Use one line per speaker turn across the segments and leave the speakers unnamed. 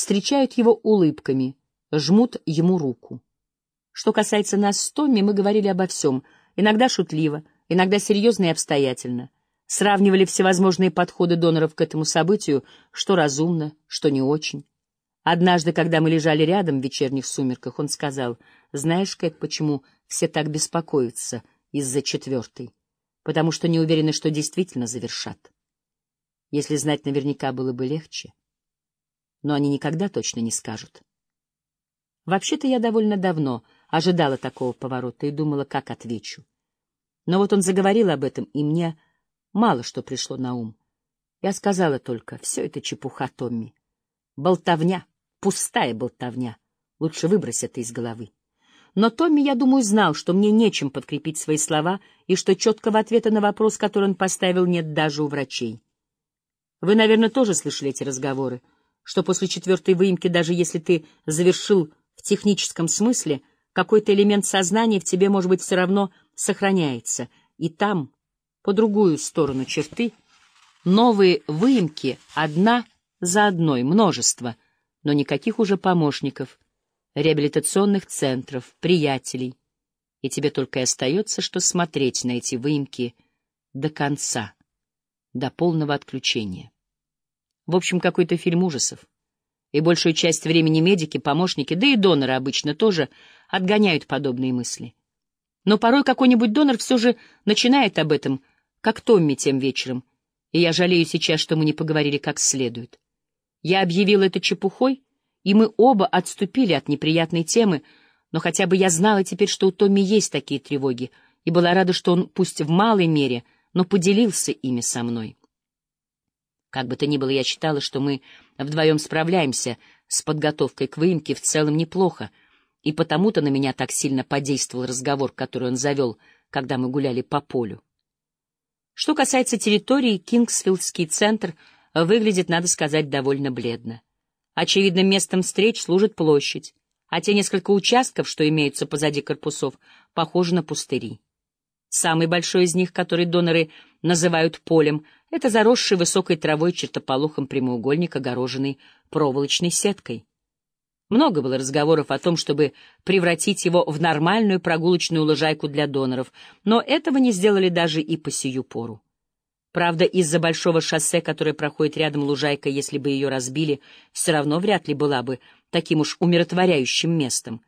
встречают его улыбками, жмут ему руку. Что касается нас с Томми, мы говорили обо всем, иногда шутливо, иногда серьезно и обстоятельно. Сравнивали всевозможные подходы доноров к этому событию, что разумно, что не очень. Однажды, когда мы лежали рядом в вечерних сумерках, он сказал, «Знаешь, Кэт, почему все так беспокоятся из-за четвертой? Потому что не уверены, что действительно завершат. Если знать наверняка было бы легче. Но они никогда точно не скажут». Вообще-то я довольно давно ожидала такого поворота и думала, как отвечу. Но вот он заговорил об этом, и мне мало что пришло на ум. Я сказала только, все это чепуха, Томми. Болтовня, пустая болтовня. Лучше выбрось это из головы. Но Томми, я думаю, знал, что мне нечем подкрепить свои слова и что четкого ответа на вопрос, который он поставил, нет даже у врачей. Вы, наверное, тоже слышали эти разговоры, что после четвертой выемки, даже если ты завершил в техническом смысле, какой-то элемент сознания в тебе, может быть, все равно сохраняется, и там, по другую сторону черты, новые выемки одна за одной, множество, но никаких уже помощников, реабилитационных центров, приятелей, и тебе только и остается, что смотреть на эти выемки до конца, до полного отключения. В общем, какой-то фильм ужасов. И большую часть времени медики, помощники, да и доноры обычно тоже отгоняют подобные мысли. Но порой какой-нибудь донор все же начинает об этом, как Томми тем вечером, и я жалею сейчас, что мы не поговорили как следует. Я объявил это чепухой, и мы оба отступили от неприятной темы, но хотя бы я знала теперь, что у Томми есть такие тревоги, и была рада, что он, пусть в малой мере, но поделился ими со мной. Как бы то ни было, я считала, что мы вдвоем справляемся с подготовкой к выемке в целом неплохо, и потому-то на меня так сильно подействовал разговор, который он завел, когда мы гуляли по полю. Что касается территории, Кингсфилдский центр выглядит, надо сказать, довольно бледно. Очевидным местом встреч служит площадь, а те несколько участков, что имеются позади корпусов, похожи на пустыри. Самый большой из них, который доноры называют полем, это заросший высокой травой чертополохом прямоугольник, огороженный проволочной сеткой. Много было разговоров о том, чтобы превратить его в нормальную прогулочную лужайку для доноров, но этого не сделали даже и по сию пору. Правда, из-за большого шоссе, которое проходит рядом лужайка, если бы ее разбили, все равно вряд ли была бы таким уж умиротворяющим местом.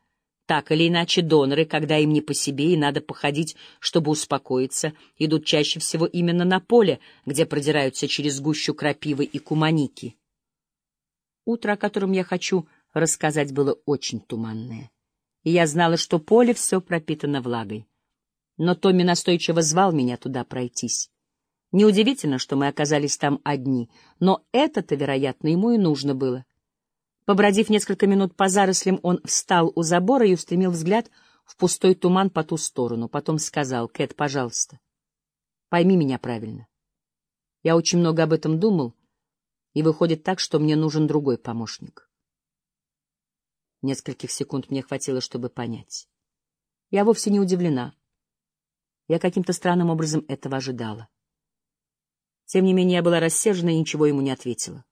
Так или иначе, доноры, когда им не по себе и надо походить, чтобы успокоиться, идут чаще всего именно на поле, где продираются через гущу крапивы и куманики. Утро, о котором я хочу рассказать, было очень туманное. И я знала, что поле все пропитано влагой. Но Томми настойчиво звал меня туда пройтись. Неудивительно, что мы оказались там одни, но это-то, вероятно, ему и нужно было. Побродив несколько минут по зарослям, он встал у забора и устремил взгляд в пустой туман по ту сторону. Потом сказал, «Кэт, пожалуйста, пойми меня правильно. Я очень много об этом думал, и выходит так, что мне нужен другой помощник». Нескольких секунд мне хватило, чтобы понять. Я вовсе не удивлена. Я каким-то странным образом этого ожидала. Тем не менее, я была рассержена и ничего ему не ответила.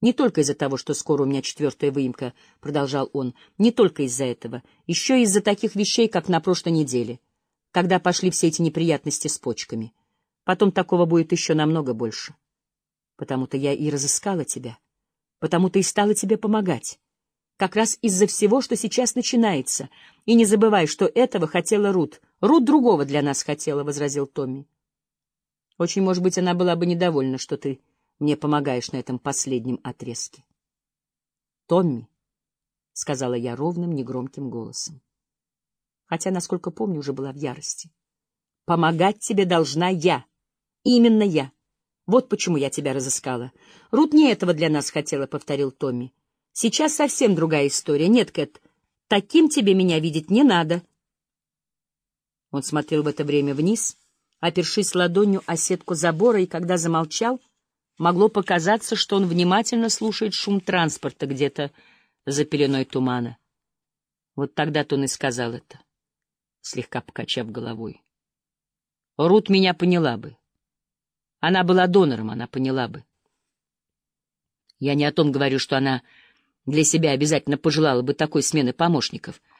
Не только из-за того, что скоро у меня четвертая выемка, — продолжал он, — не только из-за этого, еще из-за таких вещей, как на прошлой неделе, когда пошли все эти неприятности с почками. Потом такого будет еще намного больше. Потому-то я и разыскала тебя, потому-то и стала тебе помогать. Как раз из-за всего, что сейчас начинается. И не забывай, что этого хотела Рут. Рут другого для нас хотела, — возразил Томми. Очень, может быть, она была бы недовольна, что ты мне помогаешь на этом последнем отрезке. Томми, — сказала я ровным, негромким голосом, хотя, насколько помню, уже была в ярости. Помогать тебе должна я. Именно я. Вот почему я тебя разыскала. Рут не этого для нас хотела, — повторил Томми. Сейчас совсем другая история. Нет, Кэт, таким тебе меня видеть не надо. Он смотрел в это время вниз, опершись ладонью о сетку забора, и когда замолчал, Могло показаться, что он внимательно слушает шум транспорта где-то за пеленой тумана. Вот тогда-то он и сказал это, слегка покачав головой. Рут меня поняла бы. Она была донором, она поняла бы. Я не о том говорю, что она Для себя обязательно пожелала бы такой смены помощников —